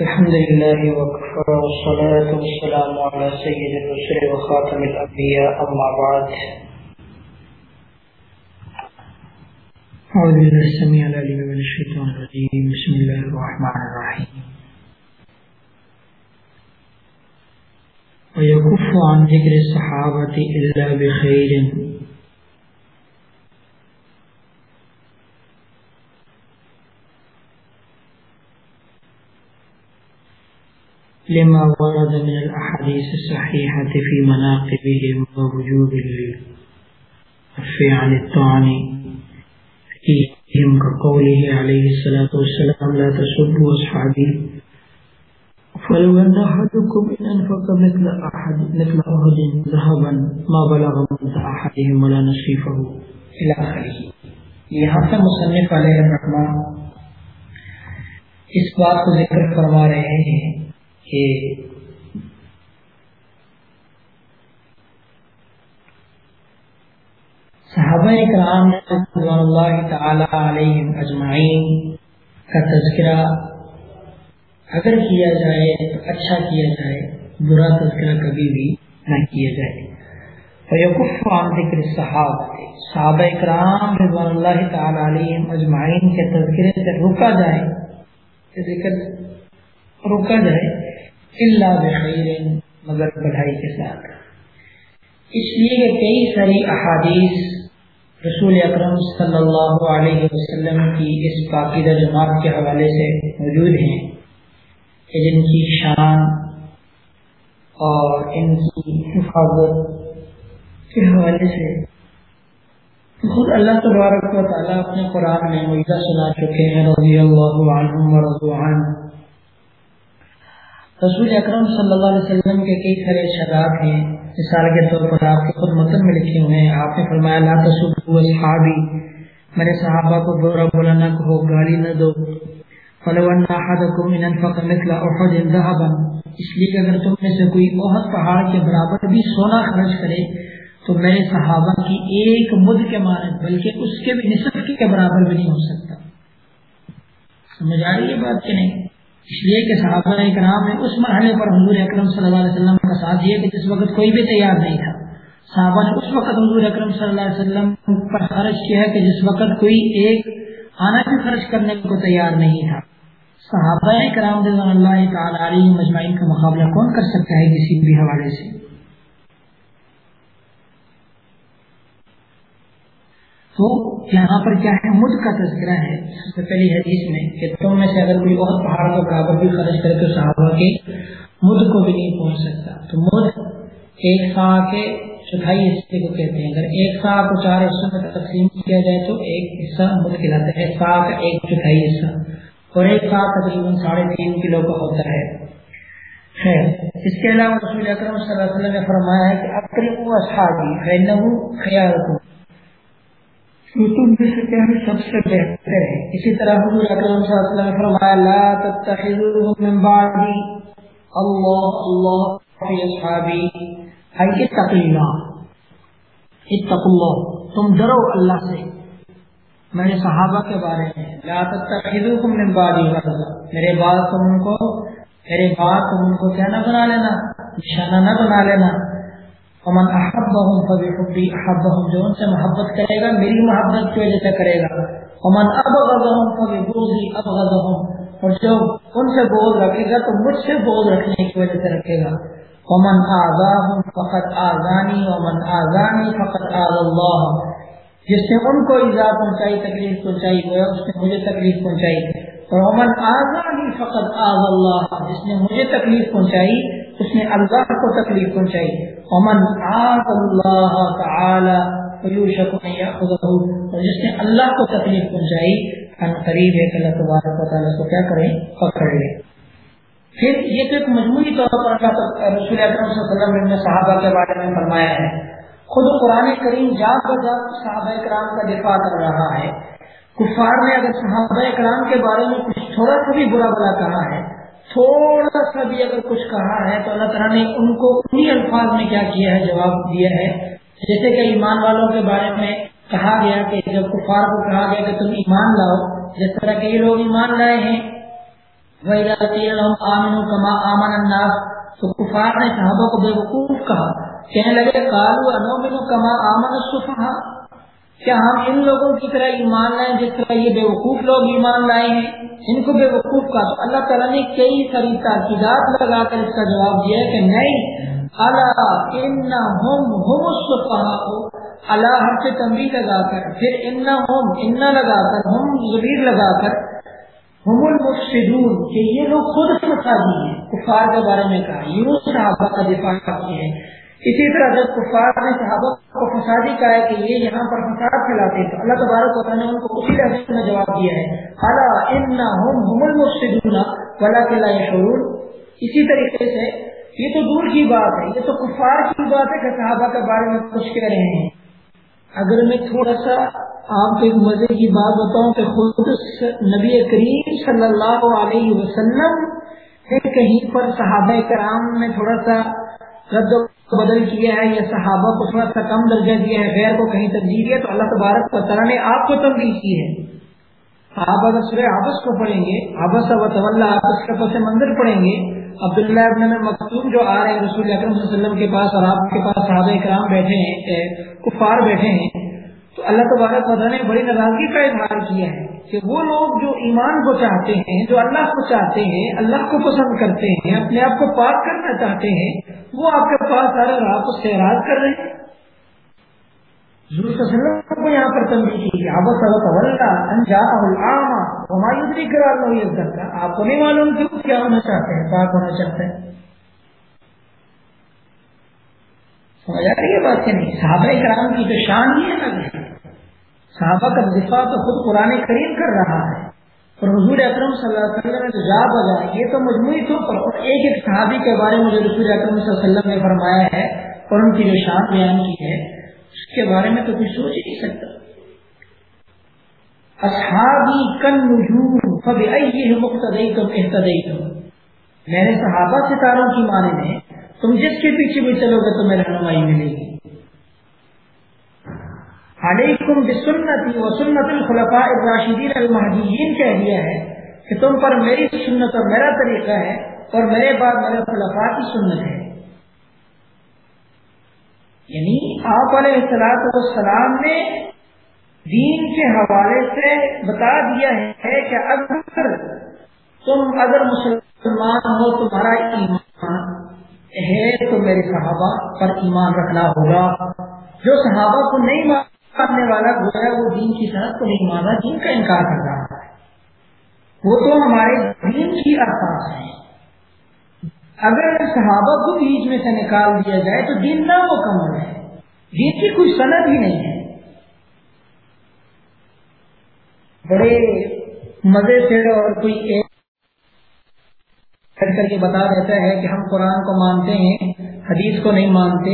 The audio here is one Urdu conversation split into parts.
الحمد لله وكفى والصلاة والسلام على سيد الرسل وخاتم الأنبياء، أما بعد. أعوذ بالله السميع العليم من الشيطان الرجيم. بسم الله الرحمن الرحيم. ويكف عن ذكر الصحابة إلا بخير. لما ورد من الأحاديث الصحيحة في مناقبهم ووجوب الكف عن الطعن. فيهم كقوله عليه الصلاة والسلام، لا تسبوا أصحابي. فلو أن أحدكم إن أنفق مثل أحد مثل أحد ذهبا، ما بلغ مثل أحدهم ولا نصيفه. إلى آخره. یہاں سے مصنف علیہ الرحمن اس بات کو ذکر فرما رہے ہیں کہ صحابہ اکرام رضوان اللہ تعالی علیہم اجمعین کا تذکرہ اگر کیا جائے تو اچھا کیا جائے، برا تذکرہ کبھی بھی نہ کیا جائے۔ ویقف عن ذکر صحابہ صحابہ اکرام رضوان اللہ تعالی علیہم اجمعین کے تذکرے سے رکا جائے ذکر رکا جائے۔ اللہ بخیر، مگر بڑھائی کے ساتھ۔ اس لیے کہ کئی ساری احادیث رسول اکرم صلی اللہ علیہ وسلم کی اس پاکیدہ جماعت کے حوالے سے موجود ہیں کہ جن کی شان اور ان کی حفاظت کے حوالے سے۔ خود اللہ تبارک و تعالیٰ اپنے قرآن میں معیدہ سنا چکے ہیں، رضی اللہ عنہم و رضوان۔ رسول اکرم صلی اللہ علیہ وسلم کے کئی سارے ارشادات ہیں، مثال کے طور پر آپ کے خود متن میں لکھے ہوئے ہیں۔ آپ نے فرمایا، لا تصبوا اصحابی۔ میرے صحابہ کو برا بولا نہ کہو، گالی نہ دو۔ فلو ان احدکم ان انفق مثل احد ذهبا۔ اس لیے کہ اگر تم میں سے کوئی احد پہاڑ کے برابر بھی سونا خرچ کرے، تو میرے صحابہ کی ایک مد کے مانند، بلکہ اس کے بھی نصف کے برابر بھی نہیں ہو سکتا۔ سمجھ آ رہی ہے بات کہ نہیں؟ اس لیے کہ صحابہ کرام نے اس مرحلے پر حضور اکرم صلی اللہ علیہ وسلم کا ساتھ دیا کہ جس وقت کوئی بھی تیار نہیں تھا۔ صحابہ نے اس وقت حضور اکرم صلی اللہ علیہ وسلم پر خرچ کیا ہے کہ جس وقت کوئی ایک آنا بھی خرچ کرنے کو تیار نہیں تھا۔ صحابہ کرام رضوان اللہ تعالی علیہ مجمعین کا مقابلہ کون کر سکتا ہے کسی بھی حوالے سے؟ تو یہاں پر کیا ہے؟ مد کا تذکرہ ہے۔ سب سے پہلی حدیث میں کہ تم میں سے اگر کوئی اور پہاڑ کے برابر بھی خرچ کر کے صحابہ کے مد کو بھی نہیں پہنچ سکتا۔ تو مد ایک سا کے چوتھائی حصے کو کہتے ہیں۔ اگر ایک سا کو چار حصوں میں تقسیم کیا جائے تو ایک حصہ مد کہلاتا ہے سا کا ایک چوتھائی حصہ۔ اور ایک سا تقریباً ساڑھے تین کلو کا ہوتا ہے۔ خیر، اس کے علاوہ رسول اکرم صلی اللہ علیہ وسلم نے فرمایا ہے کہ اکرم اصحابی خیرنہو خیارکم تم میں سے کیا سب سے بہتر ہے۔ اسی طرح حضور اکرم صلی اللہ علیہ وسلم فرمایا، لا تتخذوهم من بعدی۔ اللہ اللہ، فی اصحابی۔ ہے اتقی اللہ اتقوا اللہ۔ تم ڈرو اللہ سے۔ میرے صحابہ کے بارے میں، لا تتخذوهم من بعدی۔ میرے بعد تم ان کو، میرے بعد تم ان کو کیا نہ بنا لینا، نشانہ نہ بنا لینا۔ ومن احبهم فبحبي احبهم جو ان سے محبت کرے گا، میری محبت کی وجہ سے کرے گا۔ ومن ابغضهم فببغضي ابغضهم اور جو ان سے بغض رکھے گا، تو مجھ سے بغض رکھنے کی وجہ سے رکھے گا۔ ومن آذاهم فقد آذاني ومن آذاني فقد آذى الله جس نے ان کو ایزا پہنچائی، تکلیف پہنچائی گویا اس نے مجھے تکلیف پہنچائی۔ اور ومن آذاني فقد آذى الله جس نے مجھے تکلیف پہنچائی اس نے اللہ کو تکلیف پہنچائی۔ ومن آت اللہ تعالی اور جس نے اللہ کو تکلیف پہنچائی، ان قریب ہے کہ اللہ تبارک و تعالی کو کیا کریں؟ پکڑ لے۔ پھر یہ تو ایک مجموعی طور پر رسول اکرم صلی اللہ علیہ وسلم نے صحابہ کے بارے میں فرمایا ہے۔ خود قرآن کریم جات بجا صحابہ کرام کا دفاع کر رہا ہے۔ کفار نے اگر صحابہ کرام کے بارے میں کچھ تھوڑا سا بھی برا بلا کہا ہے تھوڑا سا بھی اگر کچھ کہا ہے تو اللہ تعالیٰ نے ان کو انہی الفاظ میں کیا کیا ہے، جواب دیا ہے۔ جیسے کہ ایمان والوں کے بارے میں کہا گیا کہ جب کفار کو کہا گیا کہ تم ایمان لاؤ، جس طرح کے یہ لوگ ایمان لائے ہیں۔ وَإِذَا قِيلَ لَهُمْ تو کفار نے صحابہ کو بے وقوف کہا۔ کہنے لگے، قالوا انؤمن كما آمن السفهاء کیا ہم ان لوگوں کی طرح ایمان لائیں جس طرح یہ بے وقوف لوگ ایمان لائے ہیں؟ ان کو بے وقوف کا تو اللہ تعالیٰ نے کئی ساری تاکیدات لگا کر اس کا جواب دیا ہے کہ نہیں۔ اللہ ہم سے تنبی لگا کر۔ پھر ان ہوم ان لگا کر، ہم ضبیر لگا کر۔ ہم المفسدون، کہ یہ لوگ خود فسادی ہیں۔ کفار کے بارے میں کہا۔ یوں صحابہ کا دفاع کرتے ہیں اسی طرح جب کفار نے صحابہ کو فسادی کہا ہے کہ یہ یہاں پر فساد پھیلاتے ہیں، تو اللہ تبارک و تعالیٰ نے ان کو اسی لحظے میں جواب دیا ہے۔ اعلیٰ ان ہم المفسدون ولا لا شعور اسی طریقے سے یہ تو دور کی بات ہے، یہ تو کفار کی بات ہے کہ صحابہ کے بارے میں کچھ کہہ رہے ہیں۔ اگر میں تھوڑا سا آپ کو ایک مزے کی بات بتاؤں کہ خود نبی کریم صلی اللہ علیہ وسلم نے کہیں پر صحابہ کرام میں تھوڑا سا رد بدل کیا ہے یا صحابہ کو تھوڑا سا کم درجہ دیا ہے، غیر کو کہیں تبدیل دیا تو اللہ تبارک و تعالیٰ نے آپ کو تبدیل کی ہے۔ آپ اگر سورہ آپس کو پڑھیں گے آپس و طلّہ آپس کا پس منظر پڑھیں گے، عبداللہ ابن مکتوم جو آ رہے ہیں رسول اکرم صلی اللہ علیہ وسلم کے پاس اور آپ کے پاس صحابہ کرام بیٹھے ہیں کفار بیٹھے ہیں تو اللہ تبارک و نے بڑی ناراضگی کا اظہار کیا ہے کہ وہ لوگ جو ایمان کو چاہتے ہیں، جو اللہ کو چاہتے ہیں، اللہ کو پسند کرتے ہیں، اپنے آپ کو پاک کرنا چاہتے ہیں، وہ آپ کے پاس سارے رات کو سیراج کر رہے ہیں۔ کو یہاں پر تنبیہ کی اب سبق ہماری آپ کو نہیں معلوم کہ وہ کیا ہونا چاہتے ہیں، پاک ہونا چاہتے ہیں۔ سمجھ آ رہی ہے بات کہ نہیں، صحابہ کرام کی تو شان ہی ہے نا صحابہ کا دفاع تو خود قرآن کریم کر رہا ہے اور حضور اکرم صلی اللہ علیہ وسلم نے جو جا بجا یہ تو مجموعی طور پر اور ایک ایک صحابی کے بارے میں جو رسول اکرم صلی اللہ علیہ وسلم نے فرمایا ہے اور ان کی جو شان بیان کی ہے، اس کے بارے میں تو کوئی سوچ ہی نہیں سکتا۔ اصحابی کن نجوم فبئی مقتدی تم احتدئی تم میرے صحابہ ستاروں کی معنی میں تم جس کے پیچھے بھی چلو گے تمہیں رہنمائی ملے گی۔ علیکم بسنتی و سنت الخلفاء الراشدین المہدیین کہہ دیا ہے کہ تم پر میری سنت اور میرا طریقہ ہے اور میرے بعد میرے خلفاء کی سنت ہے۔ یعنی آپ علیہ السلاط والسلام نے دین کے حوالے سے بتا دیا ہے کہ اگر تم اگر مسلمان ہو، تمہارا ایمان ہے تو میرے صحابہ پر ایمان رکھنا ہوگا۔ جو صحابہ کو نہیں مان کرنے والا گویا وہ دین کی صحت کو نہیں مانا، دین کا انکار کر رہا ہے۔ وہ تو ہمارے دین کی ارفاظ ہیں۔ اگر صحابہ کو بیچ میں سے نکال دیا جائے تو دین نہ مکمل ہے۔ دین کی کوئی صنعت ہی نہیں ہے۔ بڑے مزے سے اور کوئی ایک کر کے بتا دیتا ہے کہ ہم قرآن کو مانتے ہیں، حدیث کو نہیں مانتے،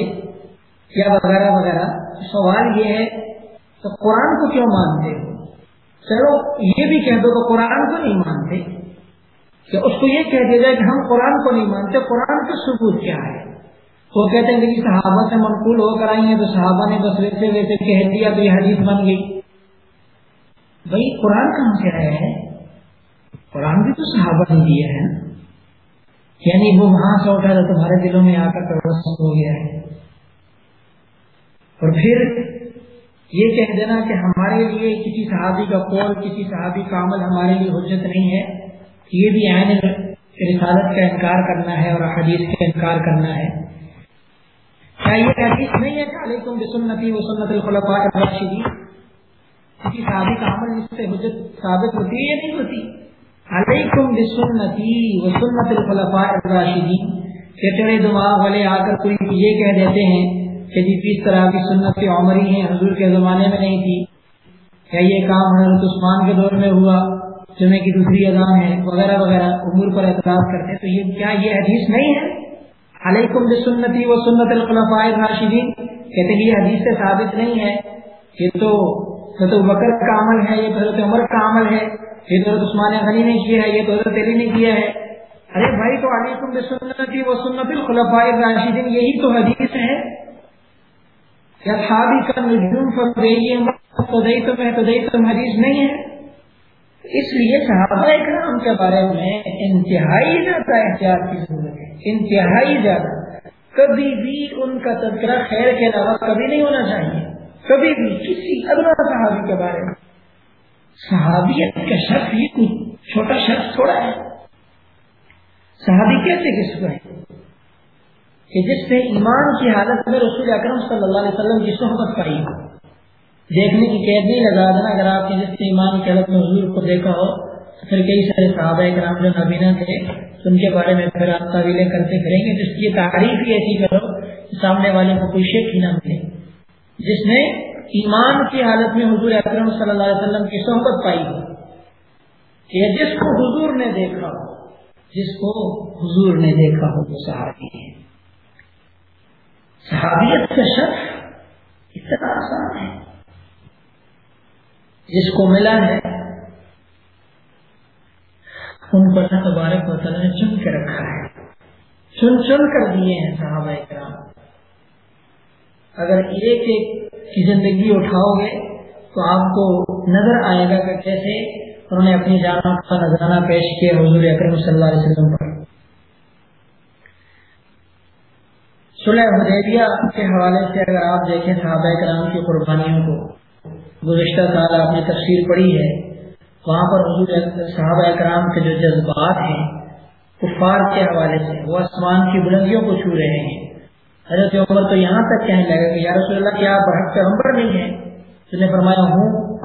یا وغیرہ وغیرہ۔ سوال یہ ہے، تو قرآن کو کیوں مانتے؟ ہو چلو یہ بھی کہہ دو تو قرآن کو نہیں مانتے۔ کہ اس کو یہ کہہ دیا جائے کہ ہم قرآن کو نہیں مانتے؟ قرآن کا ثبوت کیا ہے؟ وہ کہتے ہیں کہ جی صحابہ سے منقول ہو کر آئی ہیں تو صحابہ نے بس ویسے ویسے کہہ دیا تو یہ حدیث بن گئی۔ بھائی قرآن کہاں سے آیا ہے؟ قرآن بھی تو صحابہ نے دیا ہے یعنی وہ وہاں سے اٹھا تو تمہارے دلوں میں آ کر ہو گیا ہے۔ اور پھر یہ کہہ دینا کہ ہمارے لیے کسی صحابی کا قول، کسی صحابی کا عمل ہمارے لیے حجت نہیں ہے۔ یہ بھی عین رسالت کا انکار کرنا ہے اور حدیث کا انکار کرنا ہے۔ کیا یہ حدیث نہیں ہے کہ علیکم بسنتی و سنت الخلفاء الراشدین؟ کسی صحابی کا عمل اس سے حجت ثابت ہوتی ہے یا نہیں ہوتی؟ علیکم بسنتی و سنت الخلفاء الراشدین۔ کہ تیرے دماغ والے آ کر کوئی یہ کہہ دیتے ہیں کہ جی کس طرح کی سنت کی عمری ہیں، حضور کے زمانے میں نہیں تھی۔ کیا یہ کام حضرت عثمان کے دور میں ہوا؟ جمعے کی دوسری اذان ہے، وغیرہ وغیرہ، امور پر اعتراض کرتے ہیں۔ تو یہ کیا یہ حدیث نہیں ہے؟ علیکم بسنتی و سنت الخلفاء الراشدین۔ کہتے ہیں یہ حدیث سے ثابت نہیں ہے یہ تو حضرت بکر کا عمل ہے یہ حضرت عمر کا عمل ہے۔ یہ تو حضرت عثمان غنی نے کیا ہے، یہ تو حضرت علی نے کیا ہے۔ ارے بھائی، تو علیکم بسنتی و سنت الخلفاء الراشدین، یہی تو حدیث ہے۔ یا شادی کا نجوم تو میں تو حدیث نہیں ہے۔ اس لیے صحابہ اکرام کے بارے میں انتہائی زیادہ احتیاط کی ضرورت ہے۔ انتہائی زیادہ۔ کبھی بھی ان کا تذکرہ خیر کے علاوہ کبھی نہیں ہونا چاہیے۔ کبھی بھی کسی ادنا صحابی کے بارے میں۔ صحابیت کا شخص یہ کوئی چھوٹا شخص تھوڑا ہے۔ صحابی کیسے کس کو ہے کہ جس نے ایمان کی حالت میں رسول اکرم صلی اللہ علیہ وسلم کی صحبت پائی ہو دیکھنے کی قید نہیں لگا دینا اگر آپ نے جس نے ایمان کی حالت میں حضور کو دیکھا ہو، تو پھر کئی سارے صحابہ کرام جو نبینا تھے ان کے بارے میں پھر آپ تعویلیں کرتے پھریں گے۔ جس کی تعریف ہی ایسی کرو سامنے والے کو کوئی شک ہی نہ ملے۔ جس نے ایمان کی حالت میں حضور اکرم صلی اللہ علیہ وسلم کی صحبت پائی ہو، کہ جس کو حضور نے دیکھا ہو، جس کو حضور نے دیکھا ہو، وہ صحابی ہے صحابیت کا شخص اتنا آسان ہے۔ جس کو ملا ہے، ان کو اللہ تبارک و تعالیٰ نے چن کے رکھا ہے۔ چن چن کر دیے ہیں صحابہ کرام اگر ایک ایک کی زندگی اٹھاؤ گے تو آپ کو نظر آئے گا کہ کیسے انہوں نے اپنی جانوں کا نذرانہ پیش کیا حضور اکرم صلی اللہ علیہ وسلم پر۔ صلح حدیبیہ کے حوالے سے اگر آپ دیکھیں صحابہ کرام کی قربانیوں کو، گزشتہ سال آپ نے تفسیر پڑھی ہے، وہاں پر حضور صحابہ کرام کے جو جذبات ہیں، کفار کے حوالے سے، وہ آسمان کی بلندیوں کو چھو رہے ہیں۔ حضرت عمر تو یہاں تک کہنے لگا کہ یا رسول اللہ، کیا آپ برحق پیغمبر نہیں ہے اس نے فرمایا، ہوں۔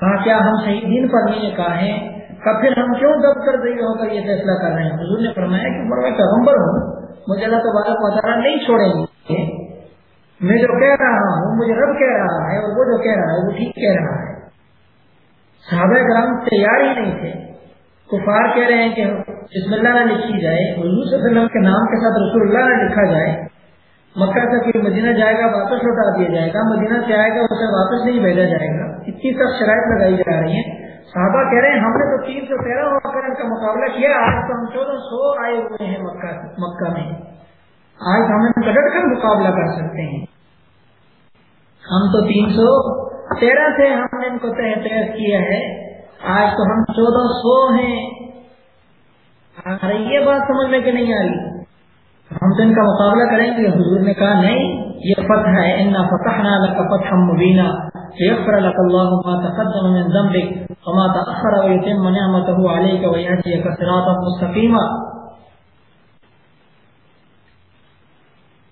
کہا کیا ہم صحیح دین پر نہیں کہا ہے کب پھر ہم کیوں دب کر دئی ہو کر یہ فیصلہ کر رہے ہیں؟ حضور نے فرمایا کہ عمر، میں پیغمبر ہوں۔ مجھے اللہ تبارک وطالعہ نہیں چھوڑیں گے۔ میں جو کہہ رہا ہوں، مجھے رب کہہ رہا ہے اور وہ جو کہہ رہا ہے، وہ ٹھیک کہہ رہا ہے۔ صحابہ کرام تیار ہی نہیں تھے۔ کفار کہہ رہے ہیں کہ بسم اللہ نہ لکھی جائے، حضور صلی اللہ علیہ وسلم کے نام کے ساتھ رسول اللہ نہ لکھا جائے مکہ سے پھر مدینہ جائے گا، واپس لوٹا دیا جائے گا، مدینہ سے آئے گا اسے واپس نہیں بھیجا جائے گا۔ اتنی سب شرائط لگائی جا رہی ہیں۔ صحابہ کہہ رہے ہیں، ہم نے تو تین سو تیرہ ہو کر ان کا مقابلہ کیا، آج تو ہم چودہ سو آئے ہوئے ہیں مکہ مکہ میں۔ آج ہم کٹٹ کر مقابلہ کر سکتے ہیں۔ ہم تو تین سو تیرہ سے ہم نے ان کو تحت کیا ہے۔ آج تو ہم چودہ سو ہیں۔ یہ بات سمجھ میں کہ نہیں آ رہی؟ ہم تو ان کا مقابلہ کریں گے۔ حضور نے کہا، نہیں، یہ فتح ہے۔ انا فتحنا لك فتحا مبینا ليغفر لك الله ما تقدم من ذنبك وما تأخر ويتم نعمته عليك ويهديك صراطا مستقيما۔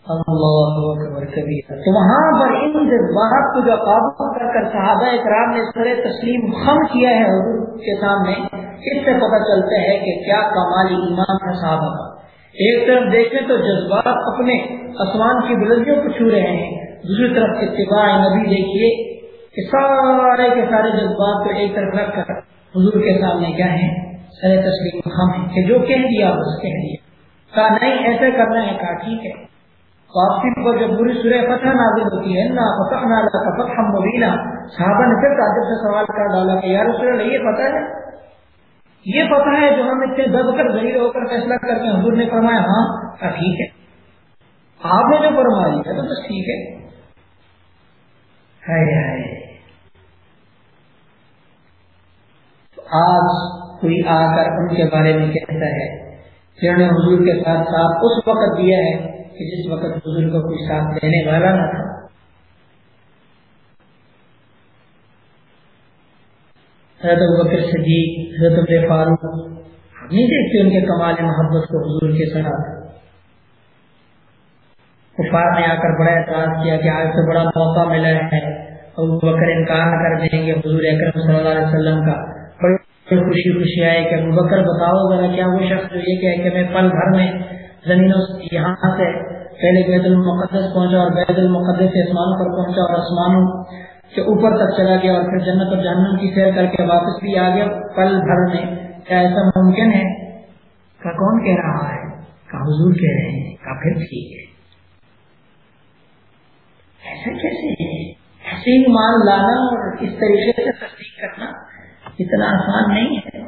اللہ اکبر کبیر تو وہاں پر ان جذبات کو جو قابو کر کر صحابہ اکرام نے سر تسلیم خم کیا ہے حضور کے سامنے، اس سے پتہ چلتا ہے کہ کیا کمالی ایمان ہے صحابہ کا۔ ایک طرف دیکھیں تو جذبات اپنے آسمان کی بلندیوں کو چھو رہے ہیں۔ دوسری طرف اتباع نبی دیکھیے کہ سارے کے سارے جذبات کو ایک طرف رکھ کر حضور کے سامنے کیا ہے سر تسلیم ہم ہیں کہ جو کہہ دیا بس کہہ دیا۔ کہا نہیں، ایسے کرنا ہے۔ کہا ٹھیک ہے۔ واپسی پر جب پوری سورہ فتح نازل ہوتی ہے نا فتح نالا کا فتح مبینہ صحابہ نے پھر تعجب سے سوال کر ڈالا کہ یار سورہ یہ پتہ ہے؟ یہ پتا ہے جو ہم اتنے دب کر ذریعے ہو کر فیصلہ کرتے ہیں۔ حضور نے فرمایا ہاں اچھا، ٹھیک ہے۔ آپ نے جو فرمایا ہے تو بس ٹھیک ہے۔ آج کوئی آ کر ان کے بارے میں کہتا ہے، جنہوں نے حضور کے ساتھ ساتھ اس وقت دیا ہے کہ جس وقت حضور کو کوئی ساتھ دینے والا نہ تھا۔ حضرت بکر صدیق، حضرت فاروق ہم نہیں دیکھتے ان کے کمال محبت کو حضور کے ساتھ؟ کفار نے آ کر بڑا اعتراض کیا کہ آج تو بڑا موقع ملا ہے۔ اور بکر انکار کر دیں گے حضور اکرم صلی اللہ علیہ وسلم کا۔ بڑی خوشی خوشی آئے کہ ابو بکر، بتاؤ ذرا کیا وہ شخص جو یہ کہ میں پل بھر میں زمینوں یہاں سے پہلے بیت المقدس پہنچا اور بیت المقدس سے آسمانوں پر پہنچا اور آسمانوں کہ اوپر تک چلا گیا اور پھر جنت اور جہنم کی سیر کر کے واپس بھی آ گیا پل بھر میں۔ کیا ایسا ممکن ہے؟ کا کون کہہ رہا ہے؟ کا حضور کہہ رہے ہیں کا پھر ٹھیک ہے۔ ایسا کیسے ہے؟ ایسے ہی مان لانا اور اس طریقے سے تصدیق کرنا اتنا آسان نہیں ہے۔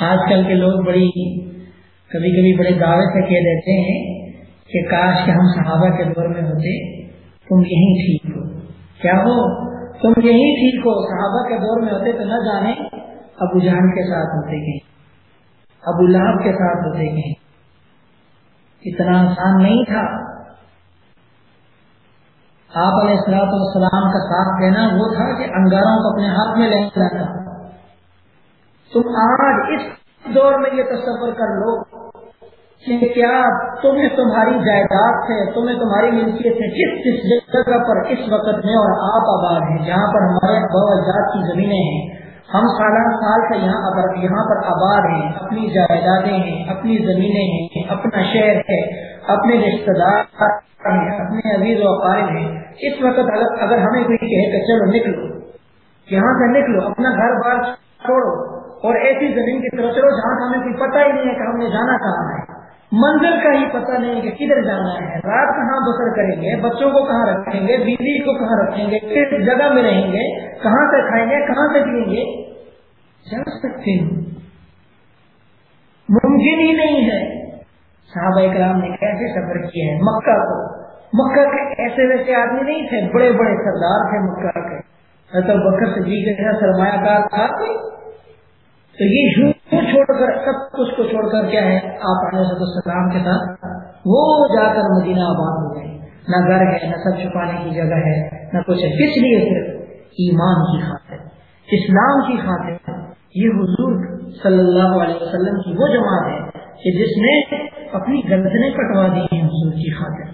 آج کل کے لوگ بڑی، کبھی کبھی بڑے دعوے سے کہہ دیتے ہیں کہ کاش کہ ہم صحابہ کے دور میں ہوتے، تم یہی ٹھیک ہو۔ کیا ہو؟ تم یہی ٹھیک ہو صحابہ کے دور میں ہوتے تو نہ جانے ابو جہان کے ساتھ ہوتے گئے ابو لہب کے ساتھ ہوتے گئے اتنا آسان نہیں تھا۔ آپ علیہ السلاط والسلام کا ساتھ دینا وہ تھا کہ انگاروں کو اپنے ہاتھ میں لے جانا۔ تم آج اس دور میں یہ تصور کر لو۔ کہ کیا تمہیں تمہاری جائیداد سے تمہیں تمہاری ملکیت سے کس کس جگہ پر اس وقت میں اور آپ آباد ہیں، جہاں پر ہمارے اجاد کی زمینیں ہیں۔ ہم سالانہ سال سے یہاں پر یہاں پر آباد ہیں، اپنی جائیدادیں ہیں، اپنی زمینیں ہیں، اپنا شہر ہے، اپنے رشتے دار ہیں، اپنے عزیز و اقارب ہیں۔ اس وقت اگر ہمیں کوئی کہے کہ چلو نکلو، یہاں سے نکلو، اپنا گھر بار چھوڑو اور ایسی زمین کی طرف چلو جہاں ہمیں کوئی پتہ ہی نہیں ہے کہ ہم نے جانا کہاں ہے۔ منظر کا ہی پتہ نہیں کہ کدھر جانا ہے۔ رات کہاں بسر کریں گے؟ بچوں کو کہاں رکھیں گے؟ بیوی کو کہاں رکھیں گے؟ کس جگہ میں رہیں گے؟ کہاں سے کھائیں گے؟ کہاں سے پیئیں گے؟ جا سکتے ہیں۔ ممکن ہی نہیں ہے۔ صحابہ کرام نے کیسے سفر کیا ہے؟ مکہ کو۔ مکہ کے ایسے ویسے آدمی نہیں تھے، بڑے بڑے سردار تھے مکہ کے۔ حضرت بکر سے جی کے سرمایہ کار تھا تو یہ چھوڑ کر سب کچھ کو چھوڑ کر کیا ہے؟ آپ علیہ السلام کے ساتھ وہ جا کر مدینہ آباد ہو گئے۔ نہ گھر ہے، نہ سب چھپانے کی جگہ ہے، نہ کچھ ہے۔ کس لیے صرف ایمان کی خاطر، اسلام کی خاطر یہ حضور صلی اللہ علیہ وسلم کی وہ جماعت ہے کہ جس نے اپنی گردنیں کٹوا دی ہیں حضور کی خاطر۔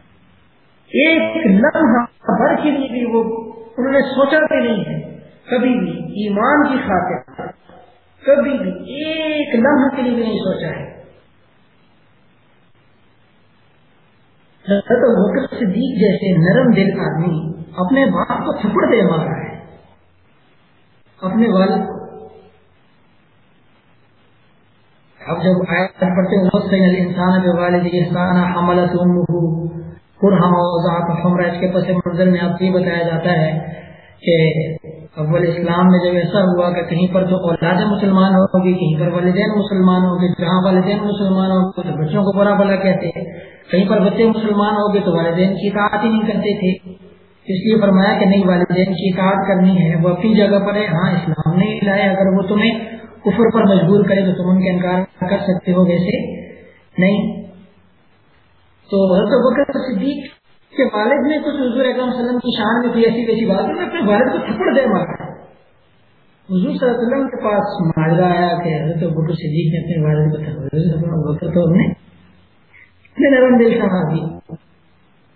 ایک لمحہ بھر کے لیے بھی وہ، انہوں نے سوچا بھی نہیں ہے، کبھی بھی ایمان کی خاطر۔ کبھی بھی ایک لمحہ کے لیے بھی نہیں سوچا ہے۔ صدیق جیسے نرم دل آدمی اپنے باپ کو تھپڑ دے مارا ہے۔ اپنے والد کو۔ اب جب آیت پڑھتے ہیں وصل الانسان بوالد احسان حملت امه کرہا وضعت حمرہ اس کے پس منظر میں آپ یہ بتایا جاتا ہے کہ اول اسلام میں جب ایسا ہوا کہ کہیں پر تو اولاد مسلمان ہوگی، کہیں پر والدین مسلمان ہوگی، جہاں والدین مسلمان ہوں تو بچوں کو برا بلا کہتے ہیں۔ کہیں پر بچے مسلمان ہو گئے تو والدین کی اطاعت ہی نہیں کرتے تھے۔ اس لیے فرمایا کہ نہیں، والدین کی اطاعت کرنی ہے۔ وہ اپنی جگہ پر ہے۔ ہاں اسلام نہیں لائے اگر وہ تمہیں کفر پر مجبور کرے تو تم ان کا انکار کر سکتے ہو۔ ویسے نہیں۔ تو حضرت بکر صدیق کے والد نے کچھ حضور اکرم صلی اللہ علیہ وسلم کی شان میں کوئی ایسی ویسی بات ہے اپنے والد کو تھپڑ دے مارا۔ حضور صلی اللہ علیہ وسلم کے پاس ماجرا آیا کہ حضرت بکر صدیق نے اپنے والد کو تھپڑ بکر تو ہم نے اتنے نرم دل کا دی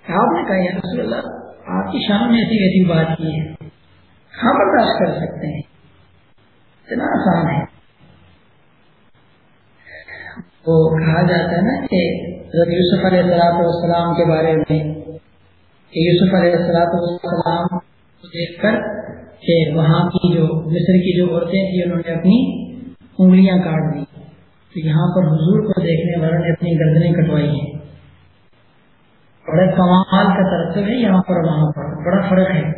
آپ نے کہا، یا رسول اللہ، آپ کی شان میں ایسی ویسی بات کی ہے۔ ہاں برداشت کر سکتے ہیں۔ اتنا آسان ہے۔ تو کہا جاتا ہے نا کہ یوسف علیہ السلاط والسلام کے بارے میں کہ یوسف علیہ السلاط والسلام کو دیکھ کر کہ وہاں کی جو مصر کی جو عورتیں تھیں، انہوں نے اپنی انگلیاں کاٹ دی۔ تو یہاں پر حضور کو دیکھنے والوں نے اپنی گردنیں کٹوائی ہیں۔ بڑے کمال کا ترتب ہے یہاں پر، وہاں پر بڑا فرق ہے۔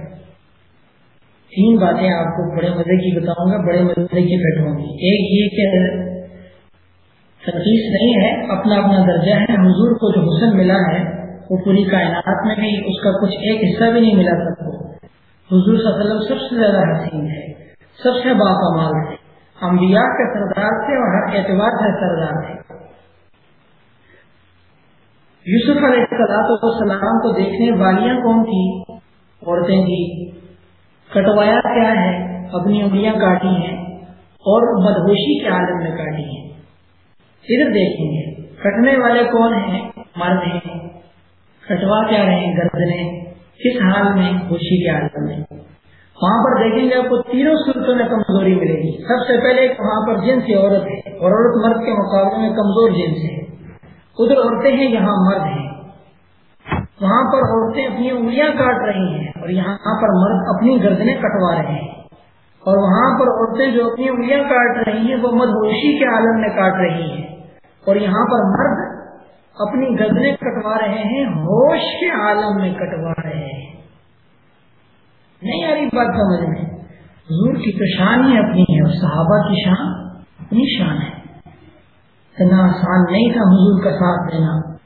تین باتیں آپ کو بڑے مزے کی بتاؤں گا، بڑے مزے کی بیٹھوں گی۔ ایک یہ کہ ترخیص نہیں ہے، اپنا اپنا درجہ ہے۔ حضور کو جو حسن ملا ہے وہ پوری کائنات میں بھی اس کا کچھ ایک حصہ بھی نہیں ملا سب کو حضور صلی اللہ علیہ وسلم سب سے زیادہ حسین ہے سب سے باقمال ہے انبیاء کے سردار تھے اور ہر اعتبار سے سردار تھے۔ یوسف علیہ السلام کو دیکھنے والیاں کون تھی عورتیں تھی کٹوایا کیا ہے؟ اپنی انگلیاں کاٹی ہیں اور بدہوشی کے عالم میں کاٹی ہیں۔ ادھر دیکھیں گے، کٹنے والے کون ہیں؟ مرد ہیں۔ کٹوا کیا رہے ہیں گردنے کس حال میں، خوشی کے حال میں۔ وہاں پر دیکھیں گے آپ کو تینوں صورتوں میں کمزوری ملے گی۔ سب سے پہلے وہاں پر جنس عورت ہے اور عورت مرد کے مقابلے میں کمزور جنس ہے۔ ادھر عورتیں ہیں، یہاں مرد ہیں۔ وہاں پر عورتیں اپنی انگلیاں کاٹ رہی ہیں اور یہاں پر مرد اپنی گردنیں کٹوا رہے ہیں۔ اور وہاں پر عورتیں جو اپنی انگلیاں کاٹ رہی ہیں، وہ مدہوشی کے عالم میں کاٹ رہی ہیں۔ اور یہاں پر مرد اپنی گردنیں کٹوا رہے ہیں، ہوش کے عالم میں کٹوا رہے ہیں۔ نہیں آ رہی بات سمجھ میں۔ حضور کی تو شان ہی اپنی ہے، اور صحابہ کی شان اپنی شان ہے۔ اتنا آسان نہیں تھا حضور کا ساتھ دینا۔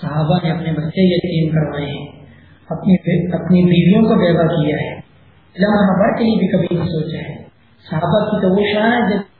صحابہ نے اپنے بچے یتیم کروائے ہیں، اپنی اپنی بیویوں کو بیوہ کیا ہے۔ لمحہ بھر کے لیے بھی کبھی نہیں سوچا ہے صحابہ کی تو وہ شان ہے، جب